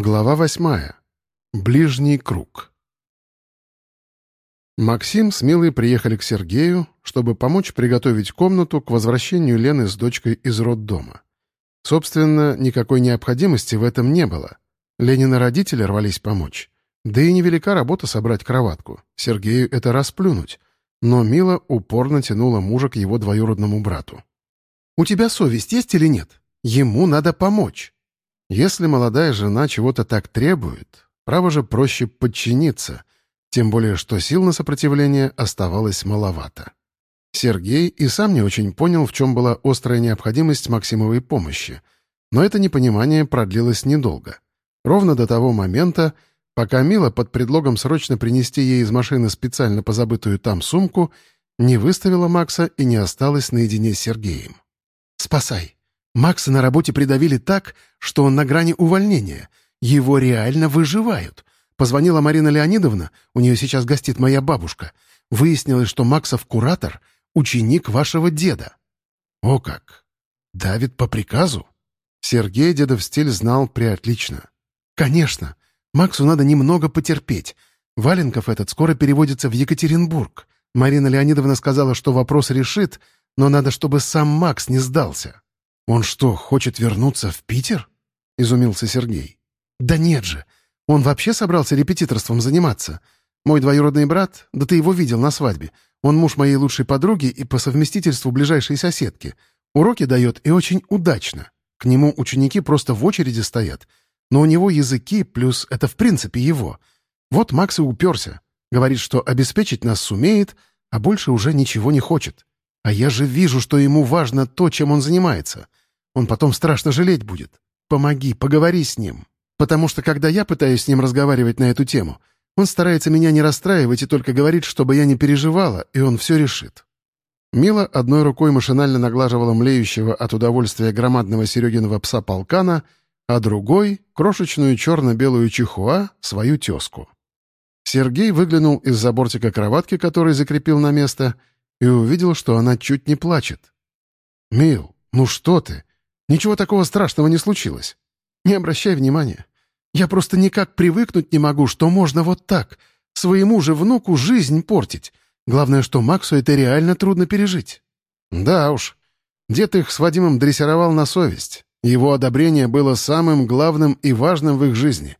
Глава восьмая. Ближний круг. Максим с Милой приехали к Сергею, чтобы помочь приготовить комнату к возвращению Лены с дочкой из роддома. Собственно, никакой необходимости в этом не было. Ленины родители рвались помочь. Да и невелика работа собрать кроватку. Сергею это расплюнуть. Но Мила упорно тянула мужа к его двоюродному брату. «У тебя совесть есть или нет? Ему надо помочь». Если молодая жена чего-то так требует, право же проще подчиниться, тем более что сил на сопротивление оставалось маловато. Сергей и сам не очень понял, в чем была острая необходимость Максимовой помощи, но это непонимание продлилось недолго. Ровно до того момента, пока Мила под предлогом срочно принести ей из машины специально позабытую там сумку не выставила Макса и не осталась наедине с Сергеем. «Спасай!» Макса на работе придавили так, что он на грани увольнения. Его реально выживают. Позвонила Марина Леонидовна, у нее сейчас гостит моя бабушка. Выяснилось, что Максов куратор — ученик вашего деда. О как! Давит по приказу? Сергей дедов стиль знал преотлично. Конечно, Максу надо немного потерпеть. Валенков этот скоро переводится в Екатеринбург. Марина Леонидовна сказала, что вопрос решит, но надо, чтобы сам Макс не сдался. «Он что, хочет вернуться в Питер?» — изумился Сергей. «Да нет же! Он вообще собрался репетиторством заниматься. Мой двоюродный брат, да ты его видел на свадьбе. Он муж моей лучшей подруги и по совместительству ближайшей соседки. Уроки дает и очень удачно. К нему ученики просто в очереди стоят. Но у него языки, плюс это в принципе его. Вот Макс и уперся. Говорит, что обеспечить нас сумеет, а больше уже ничего не хочет. А я же вижу, что ему важно то, чем он занимается. Он потом страшно жалеть будет. Помоги, поговори с ним. Потому что, когда я пытаюсь с ним разговаривать на эту тему, он старается меня не расстраивать и только говорит, чтобы я не переживала, и он все решит». Мила одной рукой машинально наглаживала млеющего от удовольствия громадного Серегиного пса полкана, а другой — крошечную черно-белую чихуа, свою тезку. Сергей выглянул из-за бортика кроватки, который закрепил на место, и увидел, что она чуть не плачет. «Мил, ну что ты? Ничего такого страшного не случилось. Не обращай внимания. Я просто никак привыкнуть не могу, что можно вот так, своему же внуку жизнь портить. Главное, что Максу это реально трудно пережить. Да уж. Дед их с Вадимом дрессировал на совесть. Его одобрение было самым главным и важным в их жизни.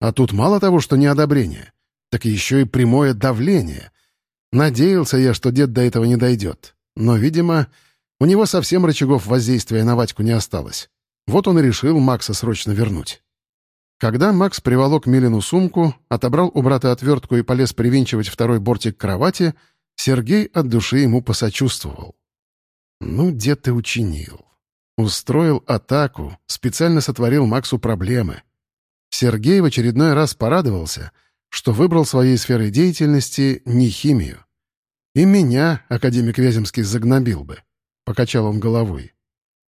А тут мало того, что не одобрение, так еще и прямое давление. Надеялся я, что дед до этого не дойдет. Но, видимо, у него совсем рычагов воздействия на Вадьку не осталось. Вот он и решил Макса срочно вернуть. Когда Макс приволок Милину сумку, отобрал у брата отвертку и полез привинчивать второй бортик кровати, Сергей от души ему посочувствовал. «Ну, дед ты учинил. Устроил атаку, специально сотворил Максу проблемы. Сергей в очередной раз порадовался, что выбрал своей сферой деятельности не химию. И меня академик Вяземский загнобил бы. Покачал он головой.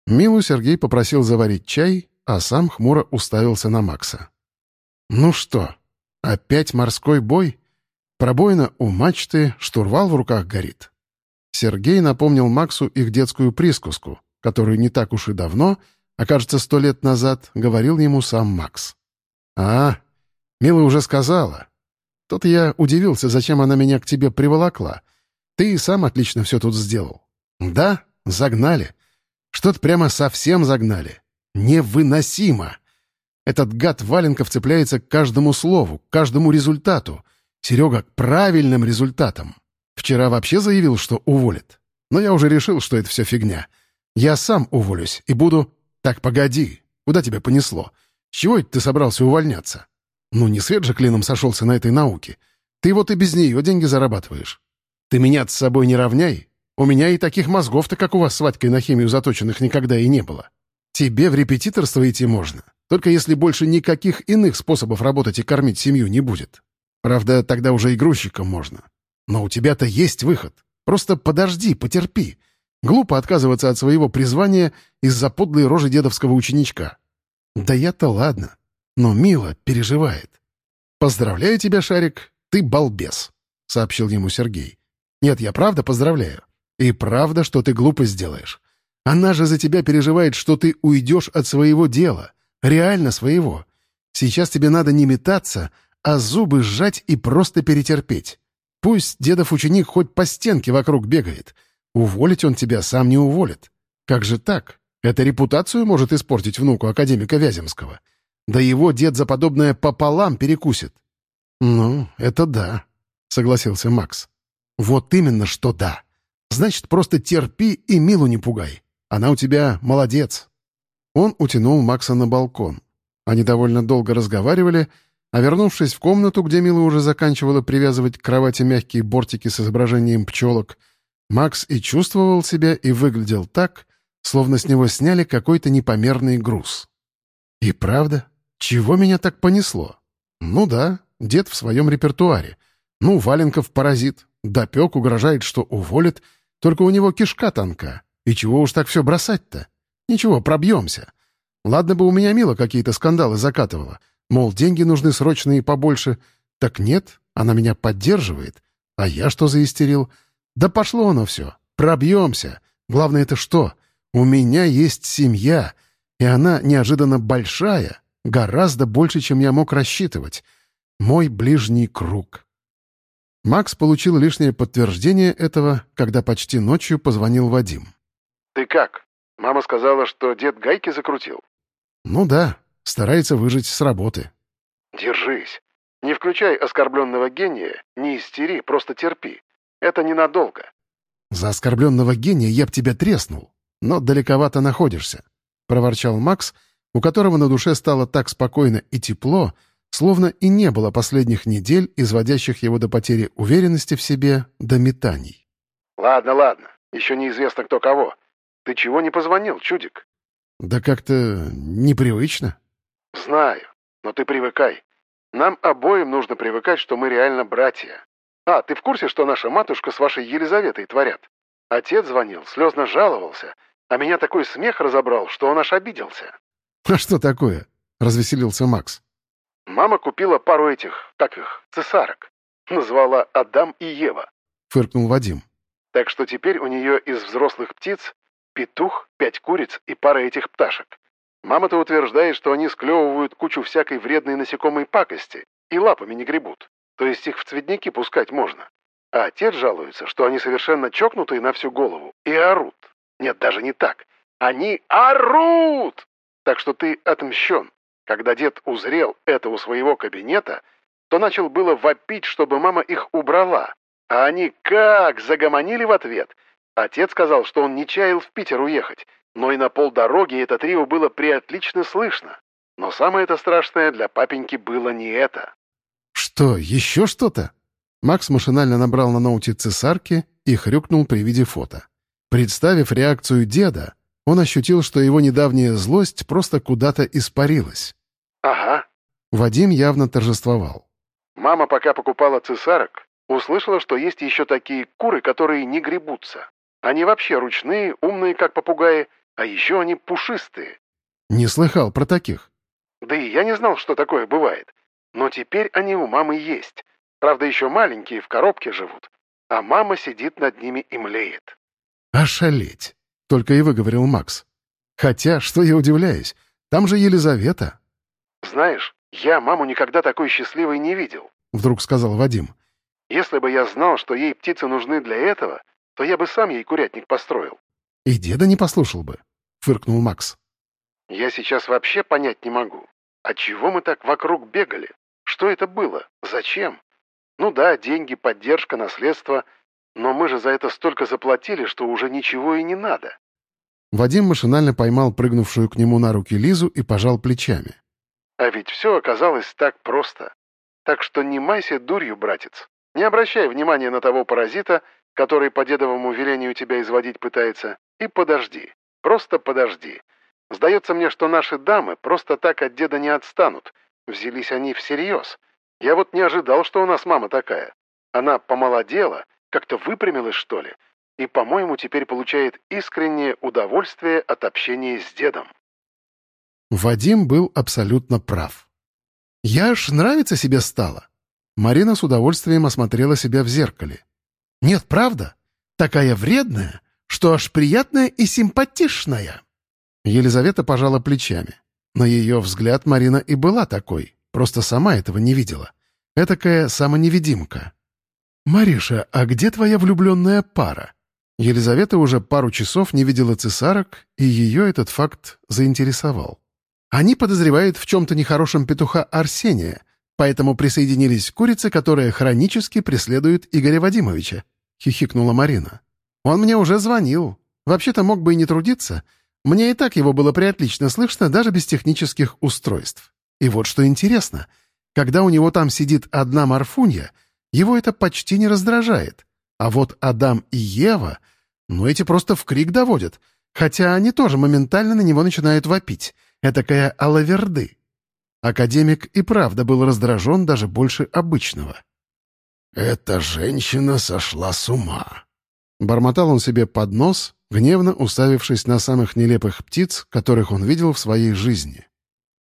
Милу Сергей попросил заварить чай, а сам хмуро уставился на Макса. «Ну что, опять морской бой? Пробоина у мачты, штурвал в руках горит». Сергей напомнил Максу их детскую присказку, которую не так уж и давно, а кажется, сто лет назад, говорил ему сам Макс. «А, Мила уже сказала. Тут я удивился, зачем она меня к тебе приволокла. Ты и сам отлично все тут сделал. Да, Загнали. Что-то прямо совсем загнали. Невыносимо. Этот гад Валенков цепляется к каждому слову, к каждому результату. Серега к правильным результатам. Вчера вообще заявил, что уволит. Но я уже решил, что это все фигня. Я сам уволюсь и буду... Так, погоди. Куда тебя понесло? С чего это ты собрался увольняться? Ну, не свет же клином сошелся на этой науке. Ты вот и без нее деньги зарабатываешь. Ты меня с собой не равняй, у меня и таких мозгов-то, как у вас с Вадькой на химию заточенных, никогда и не было. Тебе в репетиторство идти можно, только если больше никаких иных способов работать и кормить семью не будет. Правда, тогда уже и грузчиком можно. Но у тебя-то есть выход. Просто подожди, потерпи. Глупо отказываться от своего призвания из-за подлой рожи дедовского ученичка. Да я-то ладно. Но Мила переживает. «Поздравляю тебя, Шарик, ты балбес», — сообщил ему Сергей. «Нет, я правда поздравляю. И правда, что ты глупо сделаешь. Она же за тебя переживает, что ты уйдешь от своего дела. Реально своего. Сейчас тебе надо не метаться, а зубы сжать и просто перетерпеть. Пусть дедов ученик хоть по стенке вокруг бегает. Уволить он тебя сам не уволит. Как же так? Это репутацию может испортить внуку академика Вяземского. Да его дед за подобное пополам перекусит. «Ну, это да», — согласился Макс. «Вот именно, что да. Значит, просто терпи и Милу не пугай. Она у тебя молодец». Он утянул Макса на балкон. Они довольно долго разговаривали, а вернувшись в комнату, где Мила уже заканчивала привязывать к кровати мягкие бортики с изображением пчелок, Макс и чувствовал себя и выглядел так, словно с него сняли какой-то непомерный груз. И правда, чего меня так понесло? Ну да, дед в своем репертуаре. Ну, Валенков паразит. Допек, угрожает, что уволит. Только у него кишка тонка. И чего уж так все бросать-то? Ничего, пробьемся. Ладно бы у меня Мила какие-то скандалы закатывала. Мол, деньги нужны срочные и побольше. Так нет, она меня поддерживает. А я что заистерил? Да пошло оно все. Пробьемся. Главное это что? У меня есть семья, и она неожиданно большая, гораздо больше, чем я мог рассчитывать. Мой ближний круг. Макс получил лишнее подтверждение этого, когда почти ночью позвонил Вадим. «Ты как? Мама сказала, что дед гайки закрутил?» «Ну да, старается выжить с работы». «Держись. Не включай оскорбленного гения, не истери, просто терпи. Это ненадолго». «За оскорбленного гения я б тебя треснул, но далековато находишься», — проворчал Макс, у которого на душе стало так спокойно и тепло, словно и не было последних недель, изводящих его до потери уверенности в себе, до метаний. «Ладно, ладно, еще неизвестно кто кого. Ты чего не позвонил, чудик?» «Да как-то непривычно». «Знаю, но ты привыкай. Нам обоим нужно привыкать, что мы реально братья. А, ты в курсе, что наша матушка с вашей Елизаветой творят? Отец звонил, слезно жаловался, а меня такой смех разобрал, что он аж обиделся». «А что такое?» — развеселился Макс. «Мама купила пару этих, как их, цесарок. Назвала Адам и Ева», — фыркнул Вадим. «Так что теперь у нее из взрослых птиц петух, пять куриц и пара этих пташек. Мама-то утверждает, что они склевывают кучу всякой вредной насекомой пакости и лапами не гребут, то есть их в цветники пускать можно. А отец жалуется, что они совершенно чокнутые на всю голову и орут. Нет, даже не так. Они орут! Так что ты отмщен. Когда дед узрел это у своего кабинета, то начал было вопить, чтобы мама их убрала. А они как загомонили в ответ. Отец сказал, что он не чаял в Питер уехать, но и на полдороги это трио было приотлично слышно. Но самое это страшное для папеньки было не это. «Что, еще что-то?» Макс машинально набрал на ноуте цесарки и хрюкнул при виде фото. Представив реакцию деда, он ощутил, что его недавняя злость просто куда-то испарилась. «Ага». Вадим явно торжествовал. «Мама, пока покупала цесарок, услышала, что есть еще такие куры, которые не гребутся. Они вообще ручные, умные, как попугаи, а еще они пушистые». «Не слыхал про таких». «Да и я не знал, что такое бывает. Но теперь они у мамы есть. Правда, еще маленькие, в коробке живут. А мама сидит над ними и млеет». «Ошалеть!» — только и выговорил Макс. «Хотя, что я удивляюсь, там же Елизавета». «Знаешь, я маму никогда такой счастливой не видел», — вдруг сказал Вадим. «Если бы я знал, что ей птицы нужны для этого, то я бы сам ей курятник построил». «И деда не послушал бы», — фыркнул Макс. «Я сейчас вообще понять не могу. Отчего мы так вокруг бегали? Что это было? Зачем? Ну да, деньги, поддержка, наследство — но мы же за это столько заплатили, что уже ничего и не надо. Вадим машинально поймал прыгнувшую к нему на руки Лизу и пожал плечами. А ведь все оказалось так просто. Так что не майся дурью, братец. Не обращай внимания на того паразита, который по дедовому велению тебя изводить пытается, и подожди. Просто подожди. Сдается мне, что наши дамы просто так от деда не отстанут. Взялись они всерьез. Я вот не ожидал, что у нас мама такая. Она помолодела как-то выпрямилась, что ли, и, по-моему, теперь получает искреннее удовольствие от общения с дедом. Вадим был абсолютно прав. «Я аж нравится себе стало». Марина с удовольствием осмотрела себя в зеркале. «Нет, правда? Такая вредная, что аж приятная и симпатичная». Елизавета пожала плечами. На ее взгляд Марина и была такой, просто сама этого не видела. Этакая самоневидимка. «Мариша, а где твоя влюбленная пара?» Елизавета уже пару часов не видела цесарок, и ее этот факт заинтересовал. Они подозревают в чем-то нехорошем петуха Арсения, поэтому присоединились к курице, которая хронически преследует Игоря Вадимовича», — хихикнула Марина. «Он мне уже звонил. Вообще-то мог бы и не трудиться. Мне и так его было приотлично слышно даже без технических устройств. И вот что интересно. Когда у него там сидит одна Марфунья, его это почти не раздражает. А вот Адам и Ева, ну эти просто в крик доводят. Хотя они тоже моментально на него начинают вопить. Этакая алаверды. Академик и правда был раздражен даже больше обычного. «Эта женщина сошла с ума», — бормотал он себе под нос, гневно уставившись на самых нелепых птиц, которых он видел в своей жизни.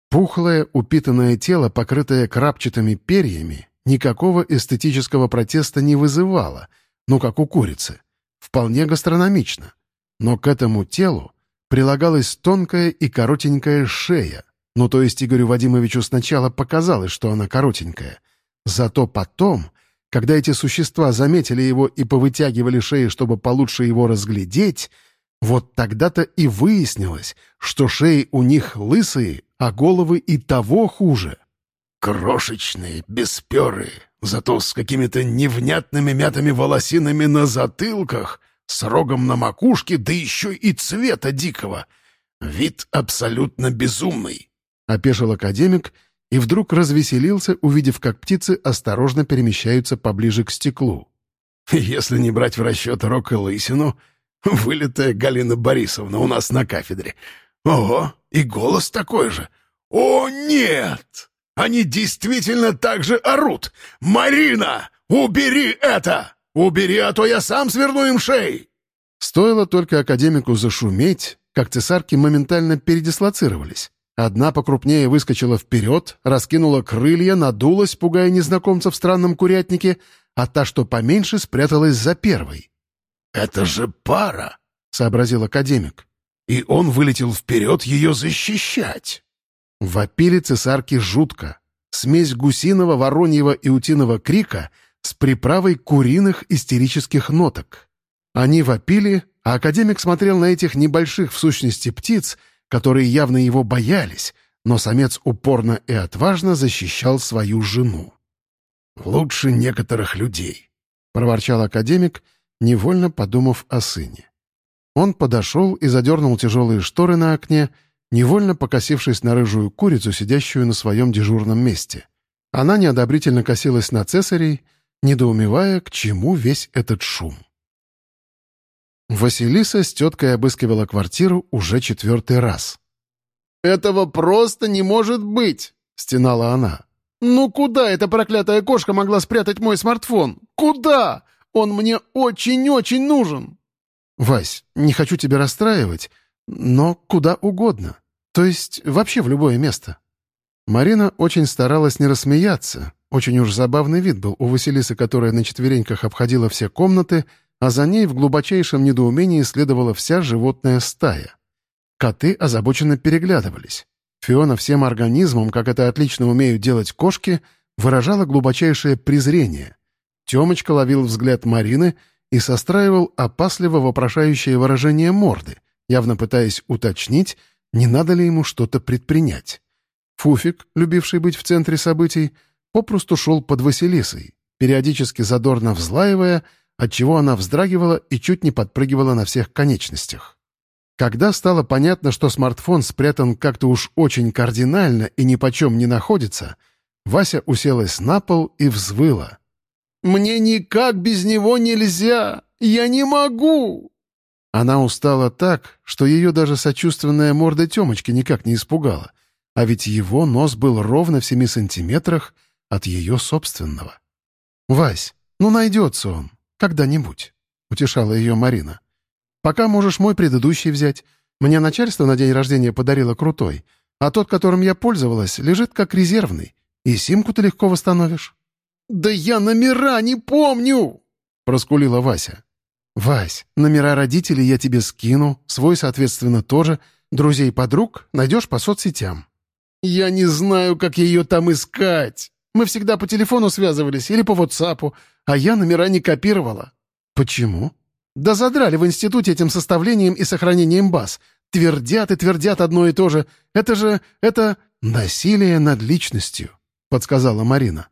Пухлое, упитанное тело, покрытое крапчатыми перьями, никакого эстетического протеста не вызывало, ну как у курицы. Вполне гастрономично. Но к этому телу прилагалась тонкая и коротенькая шея, ну, то есть Игорю Вадимовичу сначала показалось, что она коротенькая. Зато потом, когда эти существа заметили его и повытягивали шеи, чтобы получше его разглядеть, вот тогда-то и выяснилось, что шеи у них лысые, а головы и того хуже. Крошечные, бесперые, зато с какими-то невнятными мятыми волосинами на затылках, с рогом на макушке, да еще и цвета дикого. Вид абсолютно безумный. — опешил академик и вдруг развеселился, увидев, как птицы осторожно перемещаются поближе к стеклу. «Если не брать в расчет рок и лысину, вылитая Галина Борисовна у нас на кафедре. Ого, и голос такой же. О, нет! Они действительно так же орут! Марина, убери это! Убери, а то я сам сверну им шеи!» Стоило только академику зашуметь, как цесарки моментально передислоцировались. Одна покрупнее выскочила вперед, раскинула крылья, надулась, пугая незнакомца в странном курятнике, а та, что поменьше, спряталась за первой. «Это же пара!» — сообразил академик. «И он вылетел вперед ее защищать!» Вопили цесарки жутко. Смесь гусиного, вороньего и утиного крика с приправой куриных истерических ноток. Они вопили, а академик смотрел на этих небольших в сущности птиц — которые явно его боялись, но самец упорно и отважно защищал свою жену. «Лучше некоторых людей», — проворчал академик, невольно подумав о сыне. Он подошел и задернул тяжелые шторы на окне, невольно покосившись на рыжую курицу, сидящую на своем дежурном месте. Она неодобрительно косилась на цесарей, недоумевая, к чему весь этот шум. Василиса с теткой обыскивала квартиру уже четвертый раз. «Этого просто не может быть!» — стенала она. «Ну куда эта проклятая кошка могла спрятать мой смартфон? Куда? Он мне очень-очень нужен!» «Вась, не хочу тебя расстраивать, но куда угодно. То есть вообще в любое место». Марина очень старалась не рассмеяться. Очень уж забавный вид был у Василисы, которая на четвереньках обходила все комнаты — а за ней в глубочайшем недоумении следовала вся животная стая. Коты озабоченно переглядывались. Фиона всем организмом, как это отлично умеют делать кошки, выражала глубочайшее презрение. Темочка ловил взгляд Марины и состраивал опасливо вопрошающее выражение морды, явно пытаясь уточнить, не надо ли ему что-то предпринять. Фуфик, любивший быть в центре событий, попросту шел под Василисой, периодически задорно взлаивая — отчего она вздрагивала и чуть не подпрыгивала на всех конечностях. Когда стало понятно, что смартфон спрятан как-то уж очень кардинально и ни почем не находится, Вася уселась на пол и взвыла. «Мне никак без него нельзя! Я не могу!» Она устала так, что ее даже сочувственная морда Темочки никак не испугала, а ведь его нос был ровно в семи сантиметрах от ее собственного. «Вась, ну найдется он, когда-нибудь», — утешала ее Марина. «Пока можешь мой предыдущий взять. Мне начальство на день рождения подарило крутой, а тот, которым я пользовалась, лежит как резервный, и симку ты легко восстановишь». «Да я номера не помню!» — проскулила Вася. «Вась, номера родителей я тебе скину, свой, соответственно, тоже. Друзей-подруг найдешь по соцсетям. Я не знаю, как ее там искать. Мы всегда по телефону связывались или по WhatsApp, а я номера не копировала». «Почему?» «Да задрали в институте этим составлением и сохранением баз. Твердят и твердят одно и то же. Это же... это...» «Насилие над личностью», — подсказала Марина.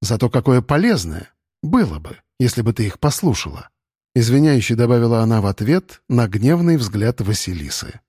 «Зато какое полезное. Было бы, если бы ты их послушала». Извиняюще добавила она в ответ на гневный взгляд Василисы.